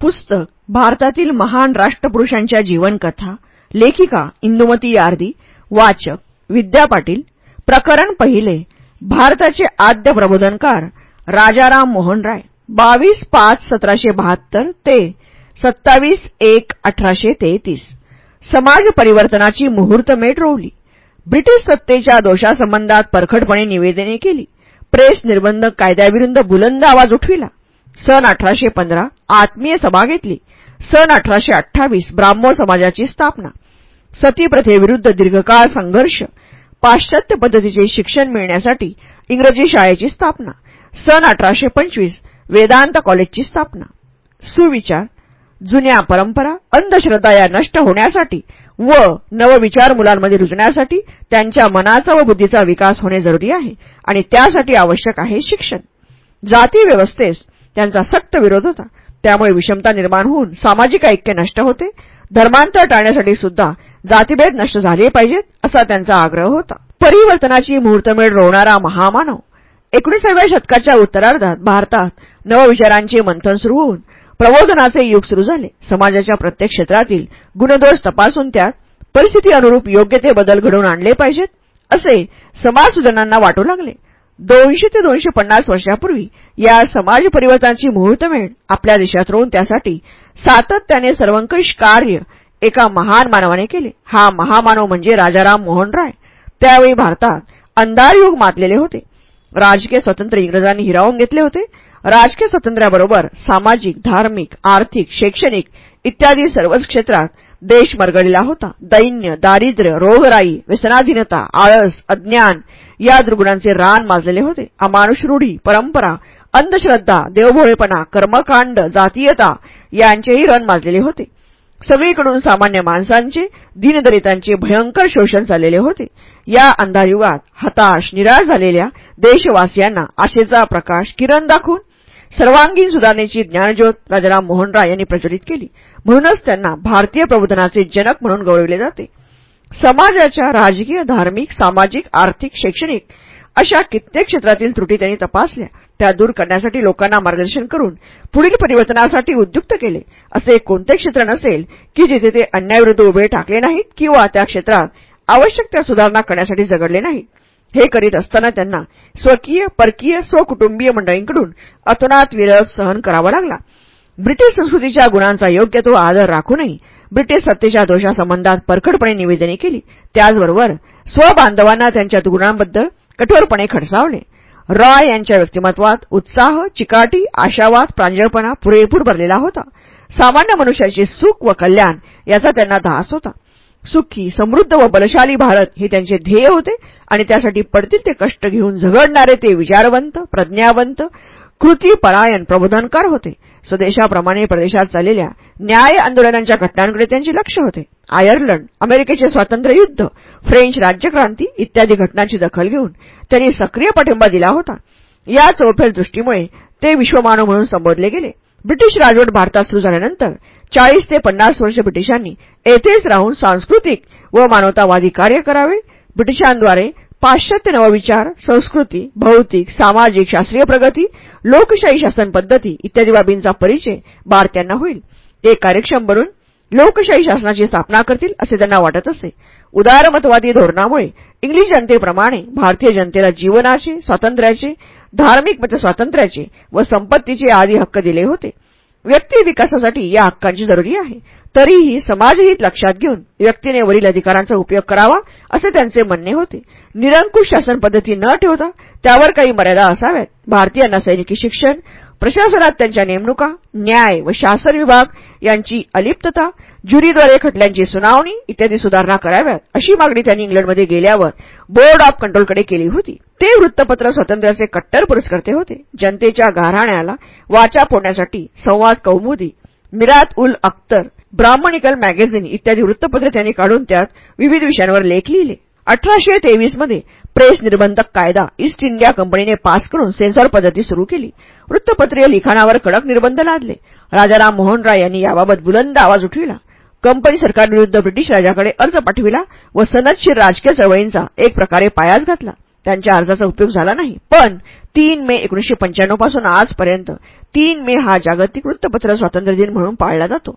पुस्तक भारतातील महान राष्ट्रपुरुषांच्या जीवनकथा लेखिका इंदुमती यार्दी वाचक विद्या पाटील प्रकरण पहिले भारताचे आद्य प्रबोधनकार राजाराम मोहन राय बावीस पाच सतराशे बहात्तर ते सत्तावीस एक अठराशे तेहतीस. समाज परिवर्तनाची मुहूर्तमेढ रोवली ब्रिटिश सत्तेच्या दोषासंबंधात परखडपणे निवेदने केली. प्रेस निर्बंध कायद्याविरुद्ध बुलंद आवाज उठविला. सन अठराशे पंधरा आत्मीय सभा घेतली. सन अठराशे अठ्ठावीस ब्राह्मण समाजाची स्थापना. सतीप्रथेविरुद्ध दीर्घकाळ संघर्ष. पाश्चात्य पद्धतीचे शिक्षण मिळण्यासाठी इंग्रजी शाळेची स्थापना. सन अठराशे पंचवीस वेदांत कॉलेजची स्थापना. सुविचार. जुन्या परंपरा अंधश्रद्धा या नष्ट होण्यासाठी व नवविचार मुलांमध्ये रुजण्यासाठी त्यांच्या मनाचा व बुद्धीचा विकास होणे जरुरी आहे आणि त्यासाठी आवश्यक आहे शिक्षण. जाती व्यवस्थेस त्यांचा सक्त विरोध होता. त्यामुळे विषमता निर्माण होऊन सामाजिक ऐक्य नष्ट होते. धर्मांतर टाळण्यासाठी सुद्धा जातीभेद नष्ट झाले पाहिजेत असा त्यांचा आग्रह होता. परिवर्तनाची मुहूर्तमेढ रोवणारा महामानव एकोणीसाव्या शतकाच्या उत्तरार्धात भारतात नवविचारांचे मंथन सुरू होऊन प्रबोधनाचे युग सुरू झाले. समाजाच्या प्रत्येक क्षेत्रातील गुणदोष तपासून त्यात परिस्थिती अनुरूप योग्य ते बदल घडवून आणले पाहिजेत असे समाजसुधारणांना वाटू लागले. दोनशे ते दोनशे पन्नास वर्षापूर्वी या समाज परिवर्तनाची मुहूर्तमेळ आपल्या देशात रोवून त्यासाठी सातत्याने सर्वंकष कार्य एका महान मानवाने केले. हा महामानव म्हणजे राजाराम मोहन राय. त्यावेळी भारतात अंधारयुग मातलेले होते. राजकीय स्वातंत्र्य इंग्रजांनी हिरावून घेतले होते. राजकीय स्वातंत्र्याबरोबर सामाजिक धार्मिक आर्थिक शैक्षणिक इत्यादी सर्वच क्षेत्रात देश मरगळलेला होता. दैन्य दारिद्र्य रोगराई व्यसनाधीनता आळस अज्ञान या दुर्गुणांचे रान माजलेले होते. अमानुष रूढी परंपरा अंधश्रद्धा देवभोळेपणा कर्मकांड जातीयता यांचेही रण माजलेले होते. सगळीकडून सामान्य माणसांचे दीनदलितांचे भयंकर शोषण झालेले होते. या अंधायुगात हताश निराश झालेल्या देशवासियांना आशेचा प्रकाश किरण दाखवून सर्वांगीण सुधारणेची ज्ञानज्योत राजाराम मोहन राय यांनी प्रज्वलित केली. म्हणूनच त्यांना भारतीय प्रबोधनाचे जनक म्हणून गौरवले जाते. समाजाच्या राजकीय धार्मिक सामाजिक आर्थिक शैक्षणिक अशा कित्येक क्षेत्रातील त्रुटी त्यांनी तपासल्या. त्या दूर करण्यासाठी लोकांना मार्गदर्शन करून पुढील परिवर्तनासाठी उद्युक्त केले. असे कोणते क्षेत्र नसेल की जिथे ते अन्यायविरुद्ध उभे टाकले नाहीत किंवा त्या क्षेत्रात आवश्यक त्या सुधारणा करण्यासाठी झगडले नाहीत. हे करीत असताना त्यांना स्वकीय परकीय स्वकुटुंबीय मंडळींकडून अतोनात विरोध सहन करावा लागला. ब्रिटिश संस्कृतीच्या गुणांचा योग्य तो आदर राखूनही ब्रिटिश सत्तेच्या दोषासंबंधात परखडपणे निवेदने केली. त्याचबरोबर स्वबांधवांना त्यांच्या गुणांबद्दल कठोरपणे खडसावले. रॉय यांच्या व्यक्तिमत्वात उत्साह चिकाटी आशावाद प्रांजळपणा पुरेपूर भरलेला होता. सामान्य मनुष्याचे सुख व कल्याण याचा त्यांना धास होता. सुखी समृद्ध व बलशाली भारत हे त्यांचे ध्येय होते आणि त्यासाठी पडतील ते कष्ट घेऊन झगडणारे ते विचारवंत प्रज्ञावंत कृतीपरायण प्रबोधनकार होते. स्वदेशाप्रमाणे प्रदेशात चाललेल्या न्याय आंदोलनांच्या घटनांकडे त्यांचे लक्ष होते. आयर्लंड अमेरिकेचे स्वातंत्र्य युद्ध फ्रेंच राज्यक्रांती इत्यादी घटनांची दखल घेऊन त्यांनी सक्रिय पाठिंबा दिला होता. या चौफेर दृष्टीमुळे ते विश्वमानव म्हणून संबोधले गेले. ब्रिटिश राजवट भारतात सुरू झाल्यानंतर चाळीस ते पन्नास वर्ष ब्रिटिशांनी येथेच राहून सांस्कृतिक व मानवतावादी कार्य करावे. ब्रिटिशांद्वारे पाश्चात्य नवविचार संस्कृती भौतिक सामाजिक शास्त्रीय प्रगती लोकशाही शासन पद्धती इत्यादी बाबींचा परिचय भारतीयांना होईल. ते कार्यक्षम बनून लोकशाही शासनाची स्थापना करतील असे त्यांना वाटत असे. उदारमतवादी धोरणामुळे इंग्लिश जनतेप्रमाणे भारतीय जनतेला जीवनाचे स्वातंत्र्याचे धार्मिक म्हणजे स्वातंत्र्याचे व संपत्तीचे आदी हक्क दिले होते. व्यक्ती विकासासाठी या हक्कांची जरुरी आहे. तरीही समाजहित लक्षात घेऊन व्यक्तीने वरील अधिकारांचा उपयोग करावा असे त्यांचे म्हणणे होते. निरंकुश शासन पद्धती न ठेवता त्यावर काही मर्यादा असाव्यात. भारतीयांना सैनिकी शिक्षण प्रशासनात त्यांच्या नेमणुका न्याय व शासन विभाग यांची अलिप्तता ज्युरीद्वारे खटल्यांची सुनावणी इत्यादी सुधारणा कराव्यात अशी मागणी त्यांनी इंग्लंडमध्ये गेल्यावर बोर्ड ऑफ कंट्रोलकडे केली होती. ते वृत्तपत्र स्वातंत्र्याचे कट्टर पुरस्कर्ते होते. जनतेच्या गारहाण्याला वाचा फोडण्यासाठी संवाद कौमुदी मिरात उल अख्तर ब्राह्मणिकल मॅगझिन इत्यादी वृत्तपत्रे त्यांनी काढून त्यात विविध विषयांवर लेख लिहिले. अठराशे तेवीसमध्ये प्रेस निर्बंधक कायदा ईस्ट इंडिया कंपनीने पास करून सेन्सॉर पद्धती सुरू केली. वृत्तपत्रीय लिखाणावर कडक निर्बंध लादले. राजाराम मोहन राय यांनी याबाबत बुलंद आवाज उठविला. कंपनी सरकारविरुद्ध ब्रिटिश राजाकडे अर्ज पाठविला व सनदशीर राजकीय चळवळींचा एक प्रकारे पायाच घातला. त्यांच्या अर्जाचा उपयोग झाला नाही. पण तीन मे एकोणीशे पंच्याण्णवपासून आजपर्यंत तीन मे हा जागतिक वृत्तपत्र स्वातंत्र्य दिन म्हणून पाळला जातो.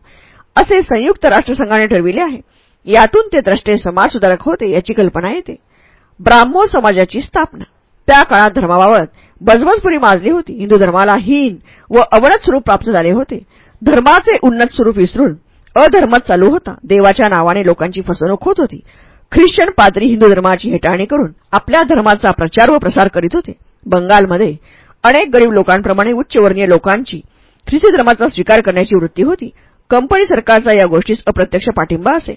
असे संयुक्त राष्ट्रसंघाने ठरविले आहे. यातून ते द्रष्टे समाजसुधारक होते याची कल्पना येते. ब्राह्मो समाजाची स्थापना. त्या काळात धर्माबाबत बजबजपुरी माजली होती. हिंदू धर्माला हीन व अवनत स्वरूप प्राप्त झाले होते. धर्माचे उन्नत स्वरूप विसरून अधर्म चालू होता. देवाच्या नावाने लोकांची फसवणूक होत होती. ख्रिश्चन पादरी हिंदू धर्माची हेटाळणी करून आपल्या धर्माचा प्रचार व प्रसार करीत होते. बंगालमध्ये अनेक गरीब लोकांप्रमाणे उच्चवर्णीय लोकांची ख्रिस्ती धर्माचा स्वीकार करण्याची वृत्ती होती. कंपनी सरकारचा या गोष्टीस अप्रत्यक्ष पाठिंबा असे.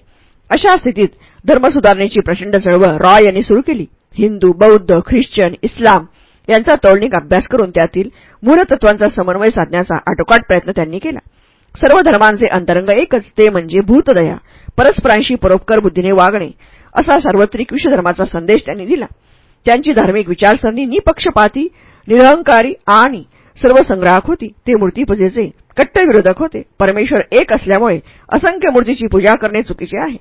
अशा स्थितीत धर्मसुधारणेची प्रचंड चळवळ रॉय यांनी सुरू केली. हिंदू बौद्ध ख्रिश्चन इस्लाम यांचा तौलनिक अभ्यास करून त्यातील मूलतत्वांचा समन्वय साधण्याचा आटोकाट प्रयत्न त्यांनी केला. सर्व धर्मांचे अंतरंग एकच ते म्हणजे भूतदया. परस्परांशी परोपकार बुद्धीने वागणे असा सार्वत्रिक विश्वधर्माचा संदेश त्यांनी दिला. त्यांची धार्मिक विचारसरणी निपक्षपाती निरहंकारी आणि सर्व संग्राहक होती. ते मूर्तीपूजेचे कट्टविरोधक होते. परमेश्वर एक असल्यामुळे असंख्य मूर्तीची पूजा करणे चुकीचे आहे.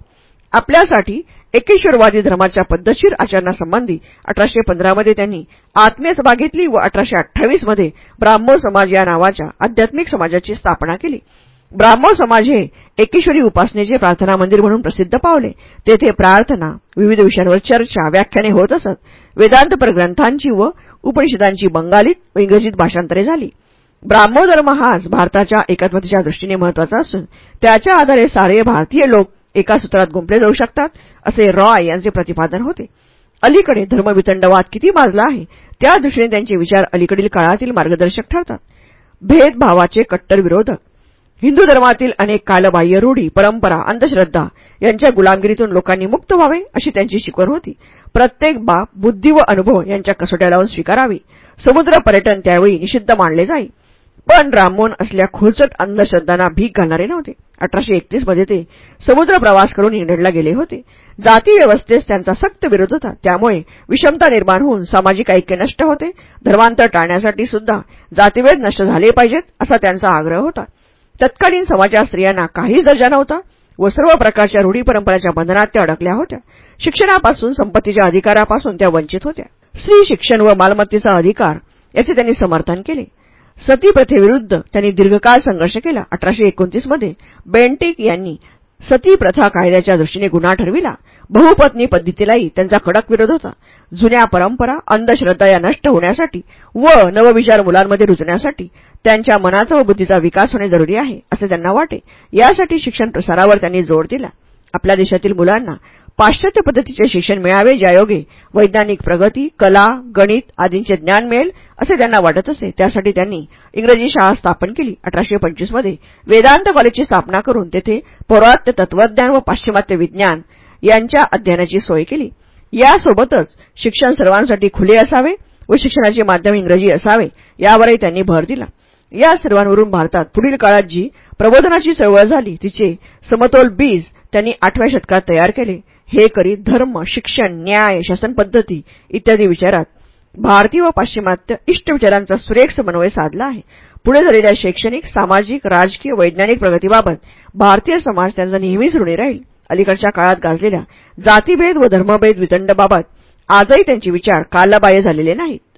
आपल्यासाठी एकेश्वरवादी धर्माच्या पद्धतशीर आचरणासंबंधी अठराशे पंधरामध्ये त्यांनी आत्मीय सभा घेतली व अठराशे अठ्ठावीसमध्ये ब्राह्मो समाज या नावाच्या आध्यात्मिक समाजाची स्थापना केली. ब्राह्मो समाज हे एकेश्वरी उपासनेचे प्रार्थना मंदिर म्हणून प्रसिद्ध पावले. तेथे प्रार्थना विविध विषयांवर चर्चा व्याख्याने होत असत. वेदांतपर ग्रंथांची व उपनिषदांची बंगालीत व इंग्रजीत भाषांतरे झाली. ब्राह्मो धर्म हाच भारताच्या एकात्मतेच्या दृष्टीने महत्त्वाचा असून त्याच्या आधारे सारे भारतीय लोक एका सूत्रात गुंपले जाऊ शकतात असे रॉय यांचे प्रतिपादन होते. अलीकडे धर्मवितंडवाद किती माजला आहे त्या दृष्टीने त्यांचे विचार अलीकडील काळातील मार्गदर्शक ठरतात. भेदभावाचे कट्टर विरोधक. हिंदू धर्मातील अनेक कालबाह्य रूढी परंपरा अंधश्रद्धा यांच्या गुलामगिरीतून लोकांनी मुक्त व्हावे अशी त्यांची शिकवण होती. प्रत्येक बाब बुद्धी व अनुभव यांच्या कसोट्या लावून स्वीकारावी. समुद्र पर्यटन त्यावेळी निषिद्ध मानले जाई. पण राममोहन असल्या खोचट अंधश्रद्धांना भीक घालणारे नव्हते. अठराशे एकतीसमध्ये ते समुद्र प्रवास करून इंग्लंडला गेले होते. जाती व्यवस्थेस त्यांचा सक्त विरोध होता. त्यामुळे विषमता निर्माण होऊन सामाजिक ऐक्य नष्ट होते. धर्मांतर टाळण्यासाठी सुद्धा जातीभेद नष्ट झाले पाहिजेत असा त्यांचा आग्रह होता. तत्कालीन समाजात स्त्रियांना काहीच दर्जा नव्हता व सर्व प्रकारच्या रूढी परंपराच्या बंधनात त्या अडकल्या होत्या. शिक्षणापासून संपत्तीच्या अधिकारापासून त्या वंचित होत्या. स्त्री शिक्षण व मालमत्तेचा अधिकार याचे त्यांनी समर्थन केले. सती प्रथेविरुद्ध त्यांनी दीर्घकाळ संघर्ष केला. अठराशे एकोणतीसमध्ये बेंटिक यांनी सती प्रथा कायद्याच्या दृष्टीने गुन्हा ठरविला. बहुपत्नी पद्धतीलाही त्यांचा कडक विरोध होता. जुन्या परंपरा अंधश्रद्धा या नष्ट होण्यासाठी व नवविचार मुलांमध्ये रुजण्यासाठी त्यांच्या मनाचा व बुद्धीचा विकास होणे जरुरी आहे असे त्यांना वाटे. यासाठी शिक्षण प्रसारावर त्यांनी जोर दिला. आपल्या देशातील मुलांना पाश्चात्य पद्धतीचे शिक्षण मिळावे ज्यायोगे वैज्ञानिक प्रगती कला गणित आदींचे ज्ञान मिळेल असे त्यांना वाटत असे. त्यासाठी त्यांनी इंग्रजी शाळा स्थापन केली. अठराशे पंचवीसमध्ये वेदांत कॉलेजची स्थापना करून तेथे पौरात्य तत्वज्ञान व पाश्चिमात्य विज्ञान यांच्या अध्ययनाची सोय केली. यासोबतच शिक्षण सर्वांसाठी खुले असावे व शिक्षणाचे माध्यम इंग्रजी असावे यावरही त्यांनी भर दिला. या सर्वांवरून भारतात पुढील काळात जी प्रबोधनाची चळवळ झाली तिचे समतोल बीज त्यांनी आठव्या शतकात तयार केले. हे करीत धर्म शिक्षण न्याय शासनपद्धती इत्यादी विचारात. भारतीय व पाश्चिमात्य इष्ट विचारांचा सुरेख समन्वय साधला आहे. पुढे झालेल्या शैक्षणिक सामाजिक राजकीय वैज्ञानिक प्रगतीबाबत भारतीय समाज त्यांचा नेहमीच ऋणी राहील. अलीकडच्या काळात गाजलेल्या जातीभेद व धर्मभेद वितंडबाबत आजही त्यांचे विचार कालबाह्य झालेले नाहीत.